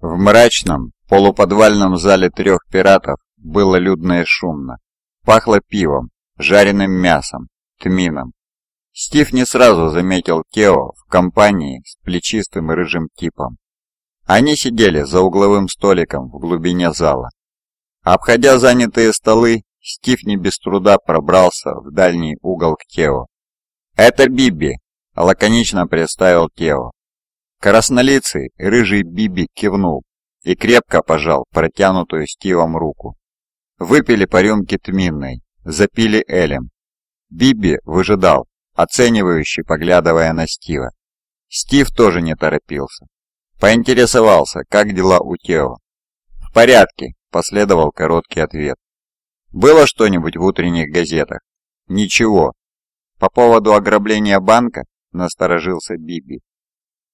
В мрачном, полуподвальном зале трех пиратов было людно и шумно. Пахло пивом, жареным мясом, тмином. Стив не сразу заметил Кео в компании с плечистым рыжим типом. Они сидели за угловым столиком в глубине зала. Обходя занятые столы, Стив не без труда пробрался в дальний угол к Тео. «Это Биби», — лаконично представил Тео. Краснолицый, рыжий Биби кивнул и крепко пожал протянутую Стивом руку. Выпили по рюмке тминной, запили элем. Биби выжидал, оценивающий, поглядывая на Стива. Стив тоже не торопился. Поинтересовался, как дела у Тео. «В порядке», — последовал короткий ответ. «Было что-нибудь в утренних газетах?» «Ничего». «По поводу ограбления банка?» — насторожился Биби.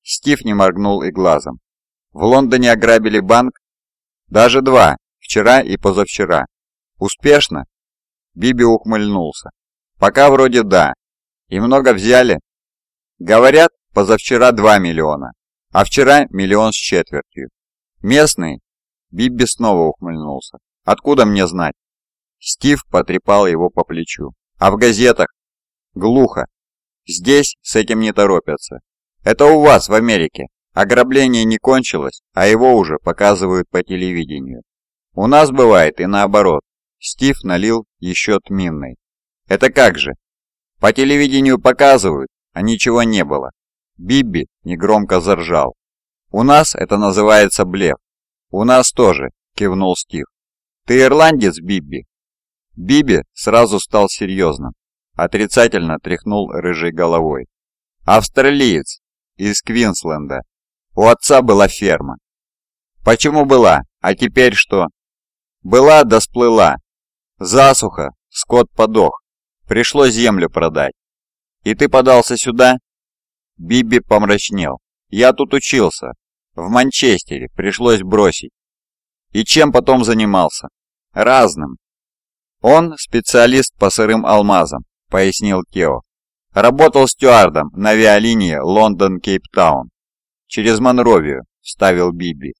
Стив не моргнул и глазом. «В Лондоне ограбили банк?» «Даже два, вчера и позавчера». «Успешно?» Биби ухмыльнулся. «Пока вроде да. И много взяли?» «Говорят, позавчера 2 миллиона, а вчера миллион с четвертью. Местный?» Бибби снова ухмыльнулся. «Откуда мне знать?» Стив потрепал его по плечу. «А в газетах?» «Глухо. Здесь с этим не торопятся. Это у вас в Америке. Ограбление не кончилось, а его уже показывают по телевидению. У нас бывает и наоборот. Стив налил еще тминной. Это как же? По телевидению показывают, а ничего не было. Бибби негромко заржал. У нас это называется блеф. У нас тоже, кивнул Стив. Ты ирландец, Бибби? Бибби сразу стал серьезным. Отрицательно тряхнул рыжей головой. Австралиец, из Квинсленда. У отца была ферма. Почему была? А теперь что? Была да сплыла. Засуха, скот подох. Пришлось землю продать. И ты подался сюда? Биби помрачнел. Я тут учился. В Манчестере пришлось бросить. И чем потом занимался? Разным. Он специалист по сырым алмазам, пояснил Тео. Работал стюардом на авиалинии Лондон-Кейптаун. Через Монровию, вставил Биби.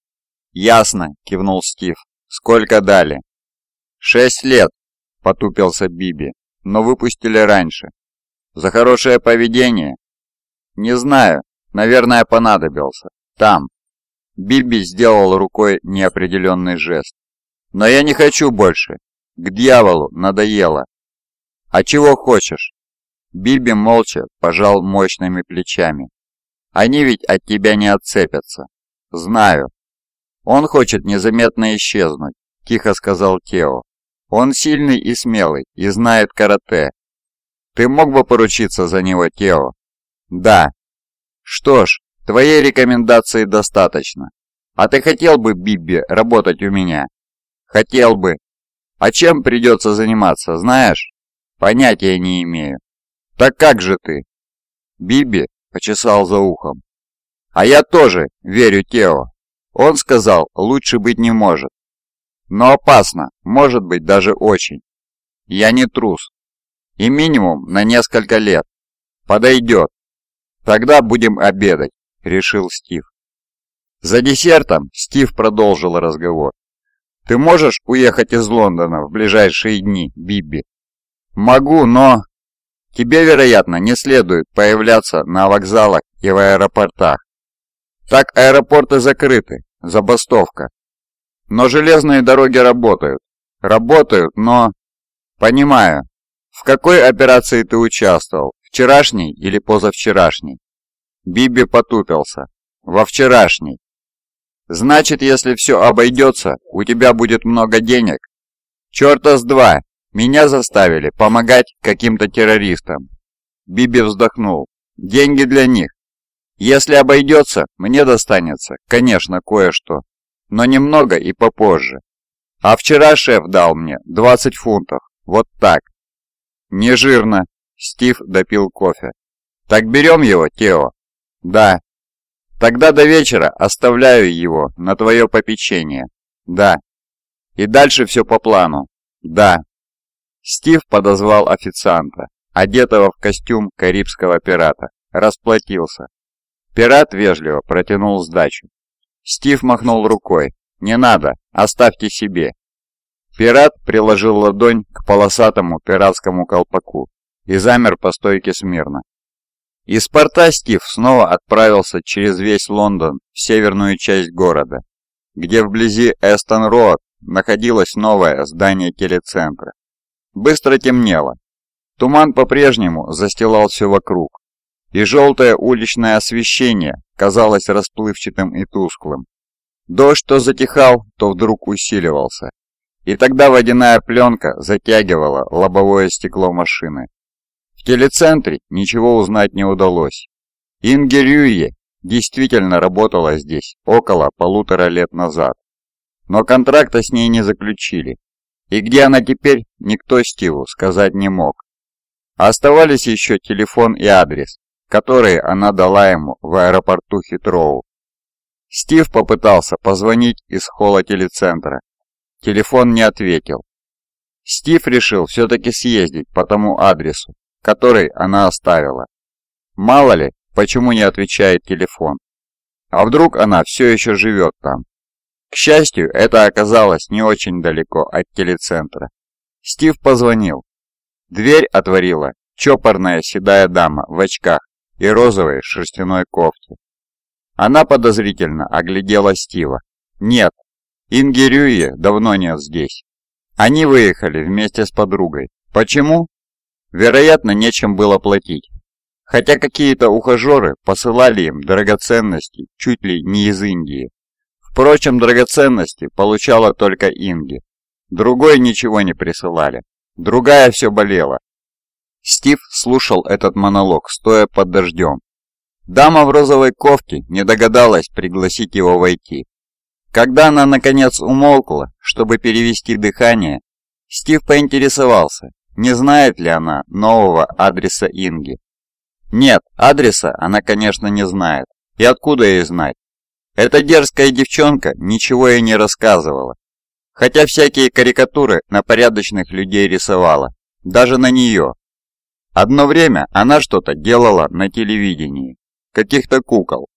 Ясно, кивнул Стив. Сколько дали? Шесть лет, потупился Биби, но выпустили раньше. За хорошее поведение? Не знаю, наверное, понадобился. Там. Биби сделал рукой неопределенный жест. Но я не хочу больше. К дьяволу надоело. А чего хочешь? Биби молча пожал мощными плечами. «Они ведь от тебя не отцепятся». «Знаю». «Он хочет незаметно исчезнуть», – тихо сказал Тео. «Он сильный и смелый, и знает карате. Ты мог бы поручиться за него, Тео?» «Да». «Что ж, твоей рекомендации достаточно. А ты хотел бы, Бибби, работать у меня?» «Хотел бы». «А чем придется заниматься, знаешь?» «Понятия не имею». «Так как же ты?» Биби почесал за ухом. «А я тоже верю Тео. Он сказал, лучше быть не может. Но опасно, может быть даже очень. Я не трус. И минимум на несколько лет. Подойдет. Тогда будем обедать», — решил Стив. За десертом Стив продолжил разговор. «Ты можешь уехать из Лондона в ближайшие дни, Бибби?» «Могу, но...» Тебе, вероятно, не следует появляться на вокзалах и в аэропортах. Так аэропорты закрыты, забастовка. Но железные дороги работают. Работают, но... Понимаю. В какой операции ты участвовал? Вчерашней или позавчерашней? Биби потупился. Во вчерашней. Значит, если все обойдется, у тебя будет много денег? Черта с два, меня заставили помогать каким-то террористам. Биби вздохнул. Деньги для них. Если обойдется, мне достанется, конечно, кое-что. Но немного и попозже. А вчера шеф дал мне 20 фунтов. Вот так. Не жирно. Стив допил кофе. Так берем его, Тео? Да. Тогда до вечера оставляю его на твое попечение. Да. И дальше все по плану. Да. Стив подозвал официанта, одетого в костюм карибского пирата, расплатился. Пират вежливо протянул сдачу. Стив махнул рукой. «Не надо, оставьте себе». Пират приложил ладонь к полосатому пиратскому колпаку и замер по стойке смирно. Из порта Стив снова отправился через весь Лондон в северную часть города, где вблизи Эстон-Роад находилось новое здание телецентра. Быстро темнело. Туман по-прежнему застилал все вокруг, и желтое уличное освещение казалось расплывчатым и тусклым. Дождь то затихал, то вдруг усиливался, и тогда водяная пленка затягивала лобовое стекло машины. В телецентре ничего узнать не удалось. Инге Рюе действительно работала здесь около полутора лет назад, но контракта с ней не заключили, и где она теперь, никто Стиву сказать не мог. Оставались еще телефон и адрес, которые она дала ему в аэропорту Хитроу. Стив попытался позвонить из холла телецентра. Телефон не ответил. Стив решил все-таки съездить по тому адресу, который она оставила. Мало ли, почему не отвечает телефон. А вдруг она все еще живет там? К счастью, это оказалось не очень далеко от телецентра. Стив позвонил. Дверь отворила чопорная седая дама в очках и розовой шерстяной кофте. Она подозрительно оглядела Стива. «Нет, Инги Рюе давно нет здесь. Они выехали вместе с подругой. Почему? Вероятно, нечем было платить. Хотя какие-то ухажеры посылали им драгоценности чуть ли не из Индии. Впрочем, драгоценности получала только Инги. Другой ничего не присылали. Другая все болела, Стив слушал этот монолог, стоя под дождем. Дама в розовой кофте не догадалась пригласить его войти. Когда она наконец умолкла, чтобы перевести дыхание, Стив поинтересовался, не знает ли она нового адреса Инги. Нет, адреса она, конечно, не знает. И откуда ей знать? Эта дерзкая девчонка ничего ей не рассказывала. Хотя всякие карикатуры на порядочных людей рисовала. Даже на нее, Одно время она что-то делала на телевидении, каких-то кукол,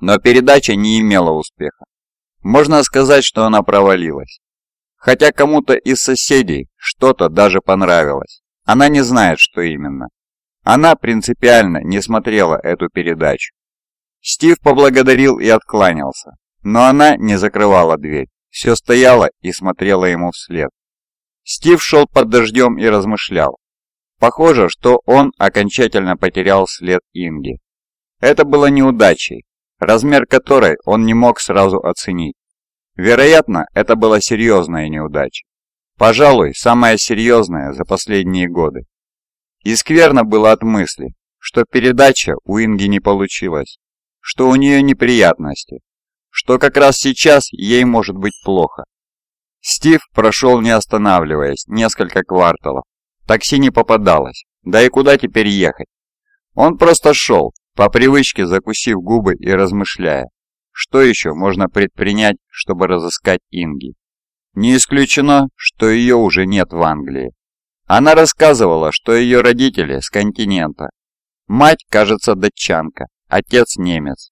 но передача не имела успеха. Можно сказать, что она провалилась. Хотя кому-то из соседей что-то даже понравилось. Она не знает, что именно. Она принципиально не смотрела эту передачу. Стив поблагодарил и откланялся, но она не закрывала дверь, все стояла и смотрела ему вслед. Стив шел под дождем и размышлял, Похоже, что он окончательно потерял след Инги. Это было неудачей, размер которой он не мог сразу оценить. Вероятно, это была серьезная неудача. Пожалуй, самая серьезная за последние годы. И скверно было от мысли, что передача у Инги не получилась, что у нее неприятности, что как раз сейчас ей может быть плохо. Стив прошел не останавливаясь несколько кварталов, Такси не попадалось. Да и куда теперь ехать? Он просто шел, по привычке закусив губы и размышляя, что еще можно предпринять, чтобы разыскать Инги. Не исключено, что ее уже нет в Англии. Она рассказывала, что ее родители с континента. Мать, кажется, датчанка, отец немец.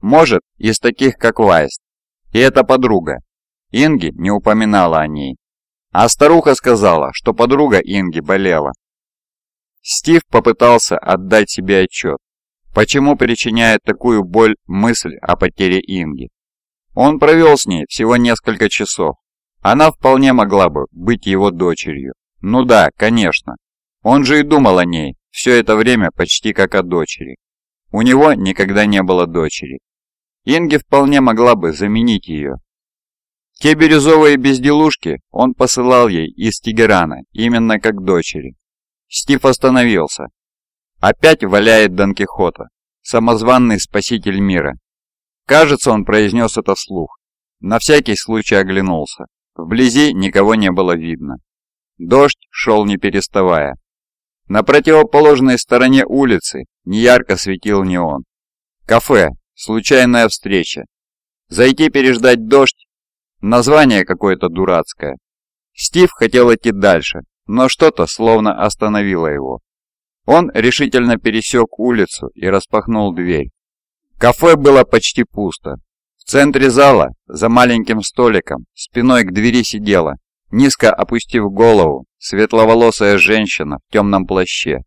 Может, из таких, как Вайст. И это подруга. Инги не упоминала о ней. А старуха сказала, что подруга Инги болела. Стив попытался отдать себе отчет, почему причиняет такую боль мысль о потере Инги. Он провел с ней всего несколько часов. Она вполне могла бы быть его дочерью. Ну да, конечно. Он же и думал о ней все это время почти как о дочери. У него никогда не было дочери. Инги вполне могла бы заменить ее, те бирюзовые безделушки он посылал ей из Тегерана, именно как дочери. Стив остановился. Опять валяет Дон Кихота, самозванный спаситель мира. Кажется, он произнес это вслух. На всякий случай оглянулся. Вблизи никого не было видно. Дождь шел не переставая. На противоположной стороне улицы неярко светил неон. Кафе, случайная встреча. Зайти переждать дождь Название какое-то дурацкое. Стив хотел идти дальше, но что-то словно остановило его. Он решительно пересек улицу и распахнул дверь. Кафе было почти пусто. В центре зала, за маленьким столиком, спиной к двери сидела, низко опустив голову, светловолосая женщина в темном плаще.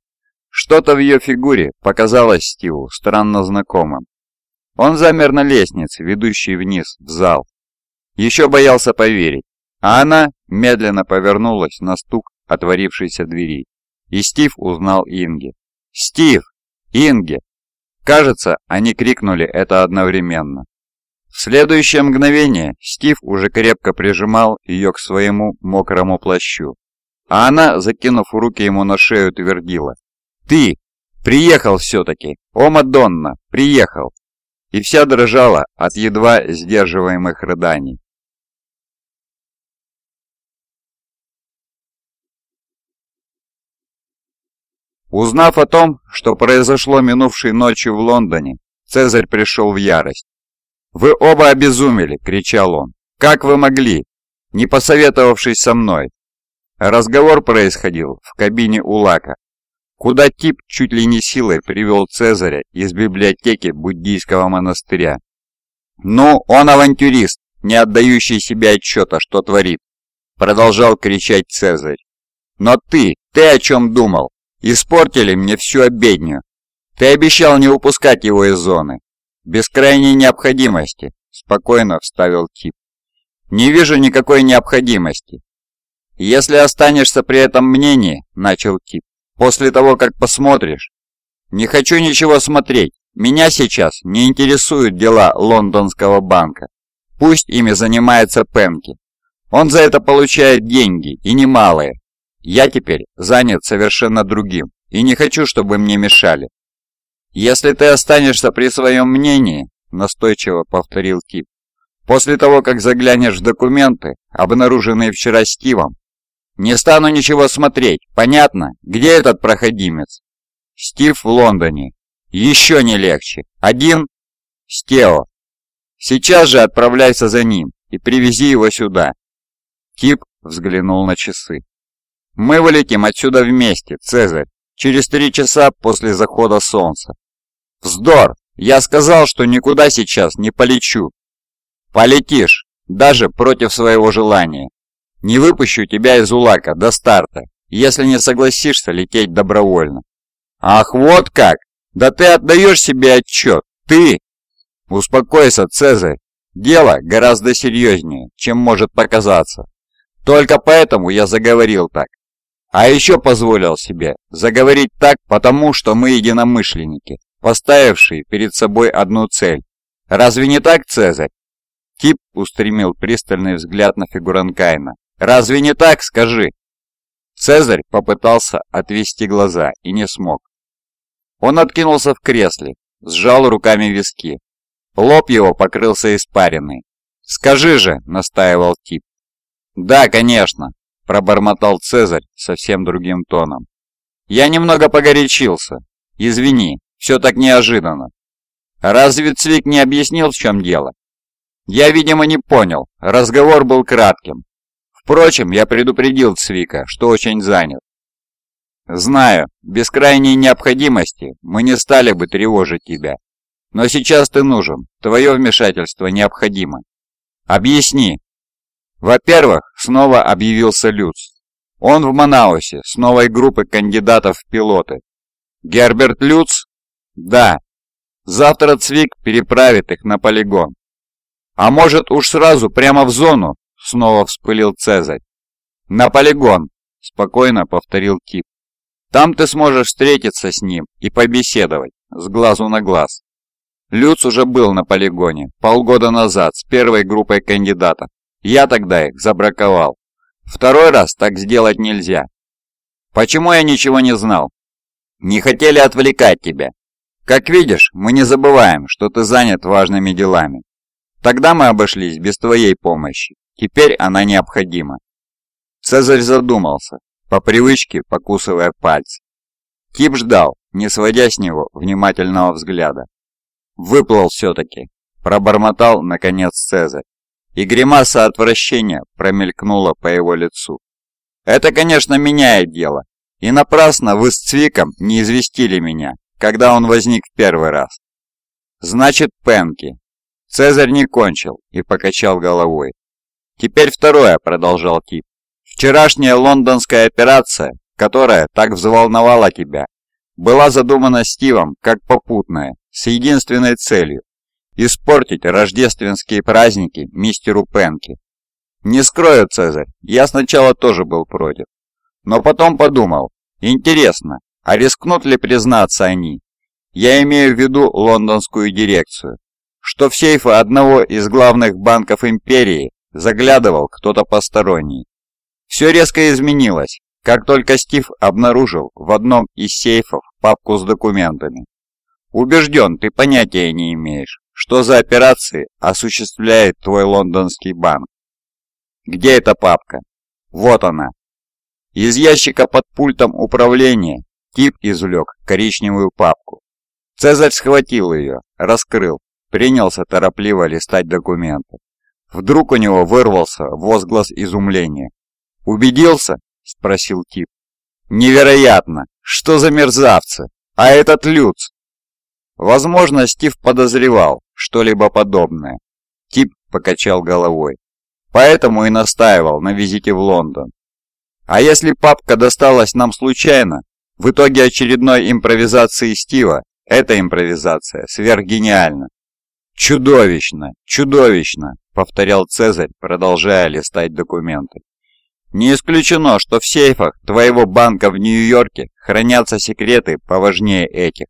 Что-то в ее фигуре показалось Стиву странно знакомым. Он замер на лестнице, ведущей вниз, в зал. Еще боялся поверить, а она медленно повернулась на стук отворившейся двери. И Стив узнал Инги. «Стив! Инги!» Кажется, они крикнули это одновременно. В следующее мгновение Стив уже крепко прижимал ее к своему мокрому плащу. А она, закинув руки ему на шею, твердила. «Ты! Приехал все-таки! О, Мадонна! Приехал!» И вся дрожала от едва сдерживаемых рыданий. Узнав о том, что произошло минувшей ночью в Лондоне, Цезарь пришел в ярость. «Вы оба обезумели!» — кричал он. «Как вы могли, не посоветовавшись со мной?» Разговор происходил в кабине Улака, куда тип чуть ли не силой привел Цезаря из библиотеки буддийского монастыря. «Ну, он авантюрист, не отдающий себе отчета, что творит», — продолжал кричать Цезарь. «Но ты, ты о чем думал? Испортили мне всю обедню. Ты обещал не упускать его из зоны. Без крайней необходимости, спокойно вставил Тип. Не вижу никакой необходимости. Если останешься при этом мнении, начал Тип, после того, как посмотришь. Не хочу ничего смотреть. Меня сейчас не интересуют дела лондонского банка. Пусть ими занимается Пенки. Он за это получает деньги, и немалые. Я теперь занят совершенно другим и не хочу, чтобы мне мешали. Если ты останешься при своем мнении, настойчиво повторил Кип, после того, как заглянешь в документы, обнаруженные вчера Стивом, не стану ничего смотреть, понятно? Где этот проходимец? Стив в Лондоне. Еще не легче. Один? Стео. Сейчас же отправляйся за ним и привези его сюда. Кип взглянул на часы. Мы вылетим отсюда вместе, Цезарь, через три часа после захода солнца. Вздор! Я сказал, что никуда сейчас не полечу. Полетишь, даже против своего желания. Не выпущу тебя из Улака до старта, если не согласишься лететь добровольно. Ах, вот как! Да ты отдаешь себе отчет, ты! Успокойся, Цезарь. Дело гораздо серьезнее, чем может показаться. Только поэтому я заговорил так. А еще позволил себе заговорить так, потому что мы единомышленники, поставившие перед собой одну цель. Разве не так, Цезарь? Тип устремил пристальный взгляд на фигуранкайна. «Разве не так, скажи?» Цезарь попытался отвести глаза и не смог. Он откинулся в кресле, сжал руками виски. Лоб его покрылся испариной. «Скажи же!» — настаивал Тип. «Да, конечно!» Пробормотал Цезарь совсем другим тоном. «Я немного погорячился. Извини, все так неожиданно. Разве Цвик не объяснил, в чем дело?» «Я, видимо, не понял. Разговор был кратким. Впрочем, я предупредил Цвика, что очень занят. Знаю, без крайней необходимости мы не стали бы тревожить тебя. Но сейчас ты нужен, твое вмешательство необходимо. Объясни, во-первых, снова объявился Люц. Он в Манаусе с новой группой кандидатов в пилоты. Герберт Люц? Да. Завтра Цвик переправит их на полигон. А может уж сразу прямо в зону? Снова вспылил Цезарь. На полигон, спокойно повторил Тип. Там ты сможешь встретиться с ним и побеседовать, с глазу на глаз. Люц уже был на полигоне полгода назад с первой группой кандидатов. Я тогда их забраковал. Второй раз так сделать нельзя. Почему я ничего не знал? Не хотели отвлекать тебя. Как видишь, мы не забываем, что ты занят важными делами. Тогда мы обошлись без твоей помощи. Теперь она необходима. Цезарь задумался, по привычке покусывая пальцы. Кип ждал, не сводя с него внимательного взгляда. Выплыл все-таки, пробормотал, наконец, Цезарь и гримаса отвращения промелькнула по его лицу. «Это, конечно, меняет дело, и напрасно вы с Цвиком не известили меня, когда он возник в первый раз. Значит, Пенки. Цезарь не кончил и покачал головой. «Теперь второе», — продолжал Тип. «Вчерашняя лондонская операция, которая так взволновала тебя, была задумана Стивом как попутная, с единственной целью – испортить рождественские праздники мистеру Пенки. Не скрою, Цезарь, я сначала тоже был против. Но потом подумал, интересно, а рискнут ли признаться они? Я имею в виду лондонскую дирекцию, что в сейфы одного из главных банков империи заглядывал кто-то посторонний. Все резко изменилось, как только Стив обнаружил в одном из сейфов папку с документами. Убежден, ты понятия не имеешь, что за операции осуществляет твой лондонский банк. Где эта папка? Вот она. Из ящика под пультом управления Тип извлек коричневую папку. Цезарь схватил ее, раскрыл, принялся торопливо листать документы. Вдруг у него вырвался возглас изумления. «Убедился?» – спросил Тип. «Невероятно! Что за мерзавцы! А этот Люц!» Возможно, Стив подозревал что-либо подобное. Тип покачал головой. Поэтому и настаивал на визите в Лондон. А если папка досталась нам случайно, в итоге очередной импровизации Стива, эта импровизация сверхгениальна. «Чудовищно! Чудовищно!» — повторял Цезарь, продолжая листать документы. «Не исключено, что в сейфах твоего банка в Нью-Йорке хранятся секреты поважнее этих.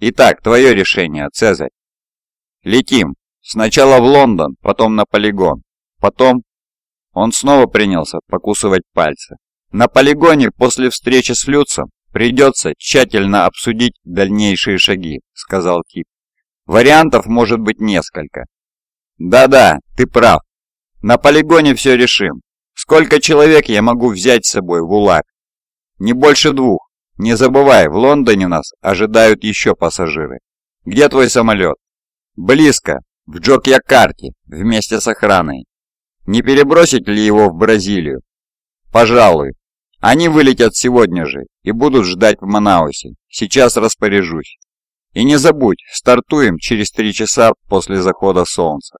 Итак, твое решение, Цезарь. Летим. Сначала в Лондон, потом на полигон. Потом он снова принялся покусывать пальцы. На полигоне после встречи с Люцем придется тщательно обсудить дальнейшие шаги, сказал Кип. Вариантов может быть несколько. Да-да, ты прав. На полигоне все решим. Сколько человек я могу взять с собой в УЛАК? Не больше двух. Не забывай, в Лондоне нас ожидают еще пассажиры. Где твой самолет? Близко, в Джокьякарте, вместе с охраной. Не перебросить ли его в Бразилию? Пожалуй. Они вылетят сегодня же и будут ждать в Манаусе. Сейчас распоряжусь. И не забудь, стартуем через три часа после захода солнца.